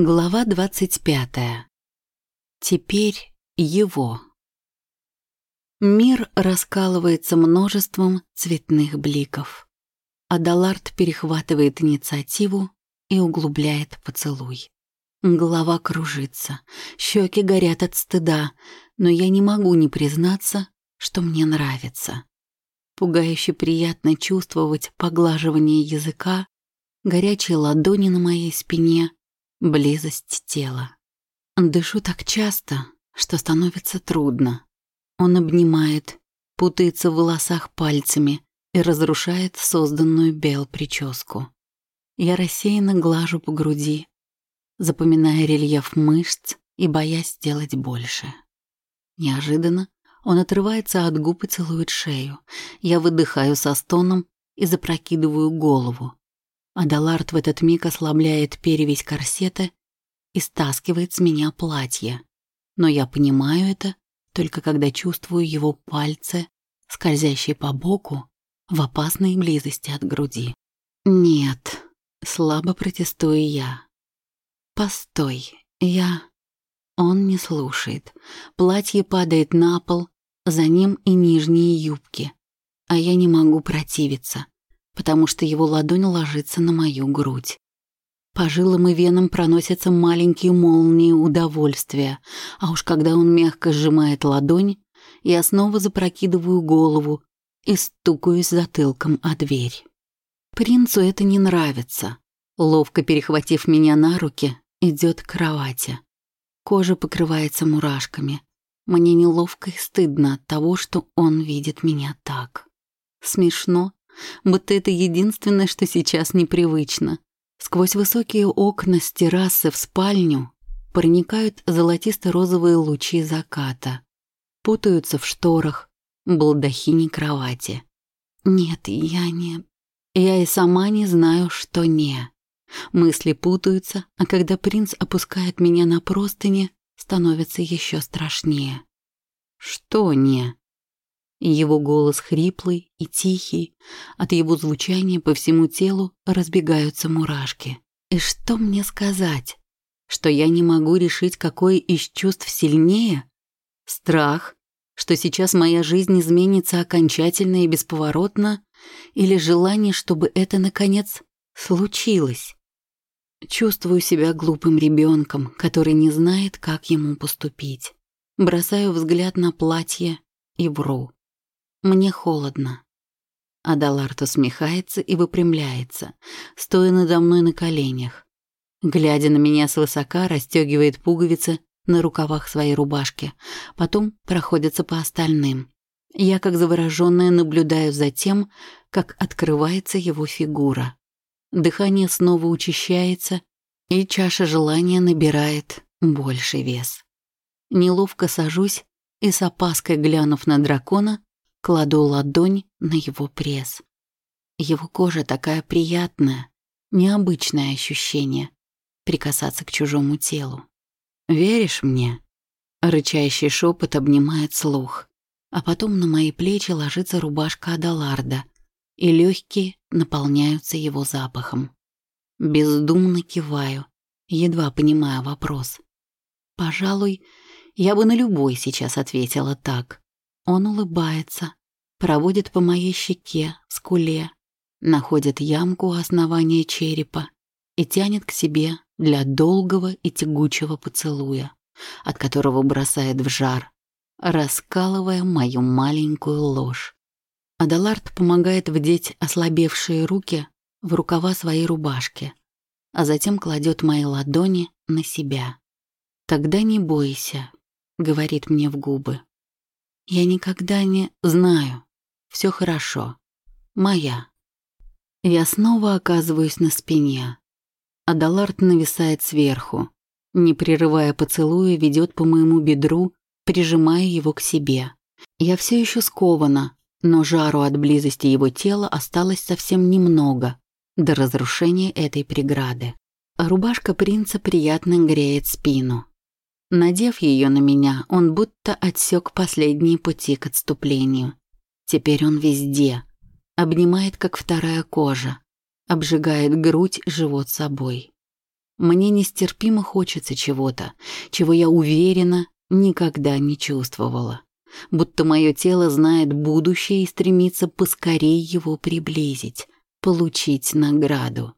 Глава двадцать пятая. Теперь его. Мир раскалывается множеством цветных бликов. Адалард перехватывает инициативу и углубляет поцелуй. Голова кружится, щеки горят от стыда, но я не могу не признаться, что мне нравится. Пугающе приятно чувствовать поглаживание языка, горячие ладони на моей спине, близость тела. Дышу так часто, что становится трудно. Он обнимает, путается в волосах пальцами и разрушает созданную Бел прическу. Я рассеянно глажу по груди, запоминая рельеф мышц и боясь сделать больше. Неожиданно он отрывается от губ и целует шею. Я выдыхаю со стоном и запрокидываю голову. Адалард в этот миг ослабляет перевязь корсета и стаскивает с меня платье. Но я понимаю это только когда чувствую его пальцы, скользящие по боку, в опасной близости от груди. Нет, слабо протестую я. Постой, я... Он не слушает. Платье падает на пол, за ним и нижние юбки. А я не могу противиться, потому что его ладонь ложится на мою грудь. По жилам и венам проносятся маленькие молнии удовольствия, а уж когда он мягко сжимает ладонь, я снова запрокидываю голову и стукаюсь затылком о дверь. Принцу это не нравится. Ловко перехватив меня на руки, идет к кровати. Кожа покрывается мурашками. Мне неловко и стыдно от того, что он видит меня так. Смешно, будто это единственное, что сейчас непривычно. Сквозь высокие окна с террасы в спальню проникают золотисто-розовые лучи заката. Путаются в шторах, балдахине кровати. Нет, я не... Я и сама не знаю, что не. Мысли путаются, а когда принц опускает меня на простыни, становится еще страшнее. Что не? Его голос хриплый и тихий, от его звучания по всему телу разбегаются мурашки. И что мне сказать? Что я не могу решить, какое из чувств сильнее? Страх, что сейчас моя жизнь изменится окончательно и бесповоротно, или желание, чтобы это, наконец, случилось? Чувствую себя глупым ребенком, который не знает, как ему поступить. Бросаю взгляд на платье и вру. Мне холодно. Адалард усмехается и выпрямляется, стоя надо мной на коленях. Глядя на меня свысока, расстегивает пуговицы на рукавах своей рубашки, потом проходится по остальным. Я, как завороженная, наблюдаю за тем, как открывается его фигура. Дыхание снова учащается, и чаша желания набирает больший вес. Неловко сажусь и с опаской глянув на дракона, Кладу ладонь на его пресс. Его кожа такая приятная, необычное ощущение прикасаться к чужому телу. «Веришь мне?» Рычащий шепот обнимает слух, а потом на мои плечи ложится рубашка Адаларда, и легкие наполняются его запахом. Бездумно киваю, едва понимая вопрос. Пожалуй, я бы на любой сейчас ответила так. Он улыбается, проводит по моей щеке, скуле, находит ямку у основания черепа и тянет к себе для долгого и тягучего поцелуя, от которого бросает в жар, раскалывая мою маленькую ложь. Адалард помогает вдеть ослабевшие руки в рукава своей рубашки, а затем кладет мои ладони на себя. «Тогда не бойся», — говорит мне в губы. Я никогда не знаю. Все хорошо. Моя. Я снова оказываюсь на спине. Адалард нависает сверху. Не прерывая поцелуя, ведет по моему бедру, прижимая его к себе. Я все еще скована, но жару от близости его тела осталось совсем немного до разрушения этой преграды. Рубашка принца приятно греет спину. Надев ее на меня, он будто отсек последние пути к отступлению. Теперь он везде. Обнимает, как вторая кожа. Обжигает грудь, живот собой. Мне нестерпимо хочется чего-то, чего я уверена никогда не чувствовала. Будто мое тело знает будущее и стремится поскорее его приблизить, получить награду.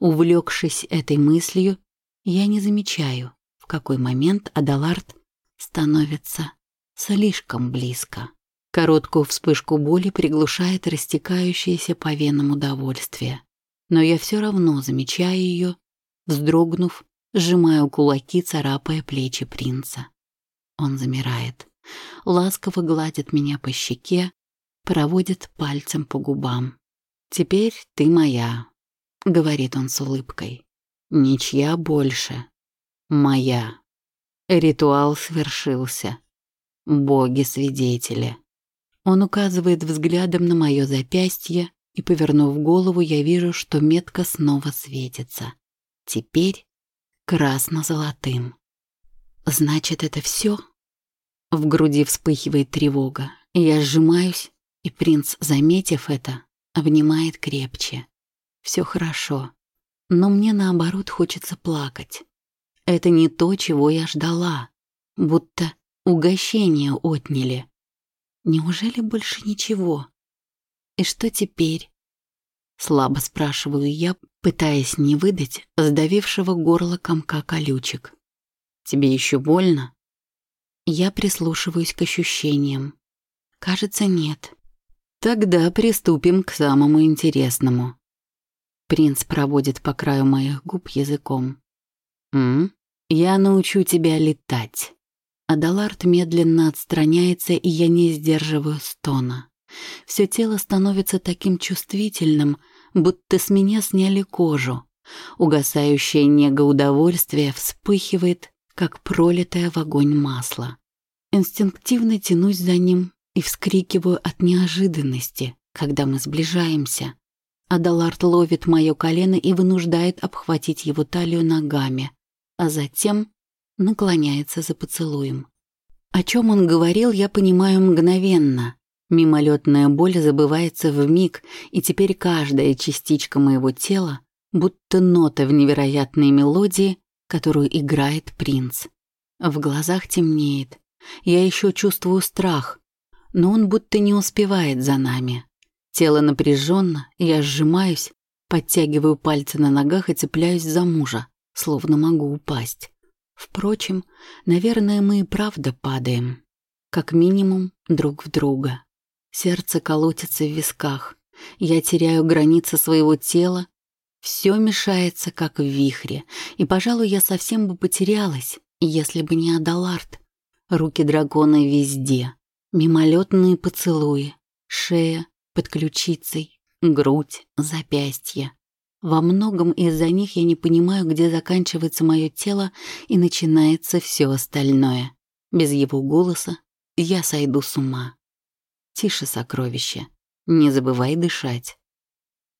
Увлекшись этой мыслью, я не замечаю, в какой момент Адалард становится слишком близко. Короткую вспышку боли приглушает растекающееся по венам удовольствие. Но я все равно замечаю ее, вздрогнув, сжимаю кулаки, царапая плечи принца. Он замирает, ласково гладит меня по щеке, проводит пальцем по губам. «Теперь ты моя», — говорит он с улыбкой. «Ничья больше. Моя». Ритуал свершился. Боги-свидетели. Он указывает взглядом на мое запястье, и, повернув голову, я вижу, что метка снова светится. Теперь красно-золотым. Значит, это все? В груди вспыхивает тревога. Я сжимаюсь, и принц, заметив это, обнимает крепче. Все хорошо. Но мне, наоборот, хочется плакать. Это не то, чего я ждала. Будто угощение отняли. Неужели больше ничего? И что теперь? Слабо спрашиваю я, пытаясь не выдать сдавившего горло комка колючек. Тебе еще больно? Я прислушиваюсь к ощущениям. Кажется, нет. Тогда приступим к самому интересному. Принц проводит по краю моих губ языком. «М? Я научу тебя летать». Адалард медленно отстраняется, и я не сдерживаю стона. Все тело становится таким чувствительным, будто с меня сняли кожу. Угасающее нега удовольствия вспыхивает, как пролитое в огонь масло. Инстинктивно тянусь за ним и вскрикиваю от неожиданности, когда мы сближаемся. Адалард ловит мое колено и вынуждает обхватить его талию ногами, а затем наклоняется за поцелуем. О чем он говорил, я понимаю мгновенно. Мимолетная боль забывается в миг, и теперь каждая частичка моего тела будто нота в невероятной мелодии, которую играет принц. В глазах темнеет. Я еще чувствую страх, но он будто не успевает за нами. Тело напряженно, я сжимаюсь, подтягиваю пальцы на ногах и цепляюсь за мужа, словно могу упасть. Впрочем, наверное, мы и правда падаем. Как минимум, друг в друга. Сердце колотится в висках. Я теряю границы своего тела. Все мешается, как в вихре. И, пожалуй, я совсем бы потерялась, если бы не Адалард. Руки дракона везде. Мимолетные поцелуи. Шея, под ключицей, грудь, запястье. Во многом из-за них я не понимаю, где заканчивается мое тело и начинается все остальное. Без его голоса я сойду с ума. Тише, сокровище, не забывай дышать.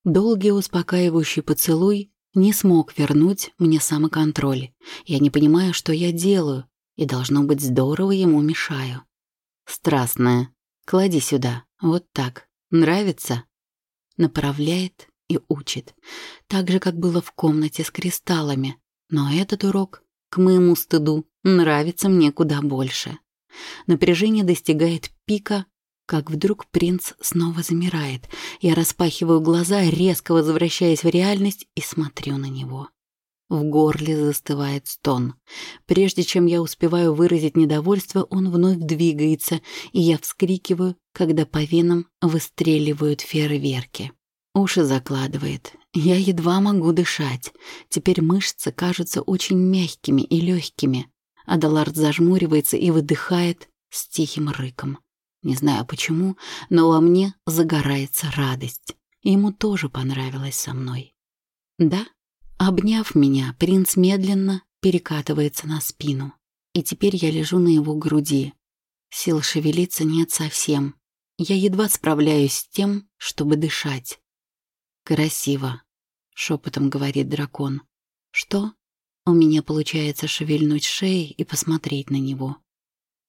Долгий успокаивающий поцелуй не смог вернуть мне самоконтроль. Я не понимаю, что я делаю, и, должно быть, здорово ему мешаю. Страстная, клади сюда, вот так. Нравится? Направляет и учит. Так же, как было в комнате с кристаллами. Но этот урок, к моему стыду, нравится мне куда больше. Напряжение достигает пика, как вдруг принц снова замирает. Я распахиваю глаза, резко возвращаясь в реальность и смотрю на него. В горле застывает стон. Прежде чем я успеваю выразить недовольство, он вновь двигается, и я вскрикиваю, когда по венам выстреливают фейерверки. Уши закладывает. Я едва могу дышать. Теперь мышцы кажутся очень мягкими и легкими. Адалард зажмуривается и выдыхает с тихим рыком. Не знаю почему, но во мне загорается радость. Ему тоже понравилось со мной. Да, обняв меня, принц медленно перекатывается на спину. И теперь я лежу на его груди. Сил шевелиться нет совсем. Я едва справляюсь с тем, чтобы дышать. «Красиво», — шепотом говорит дракон. «Что?» У меня получается шевельнуть шеей и посмотреть на него.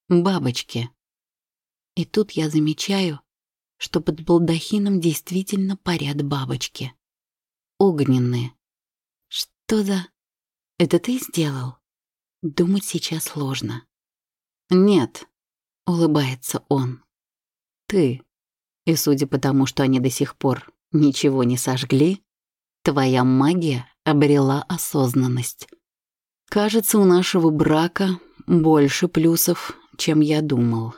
«Бабочки». И тут я замечаю, что под балдахином действительно парят бабочки. Огненные. Что за... Это ты сделал? Думать сейчас сложно. Нет, улыбается он. Ты. И судя по тому, что они до сих пор ничего не сожгли, твоя магия обрела осознанность. Кажется, у нашего брака больше плюсов, чем я думал.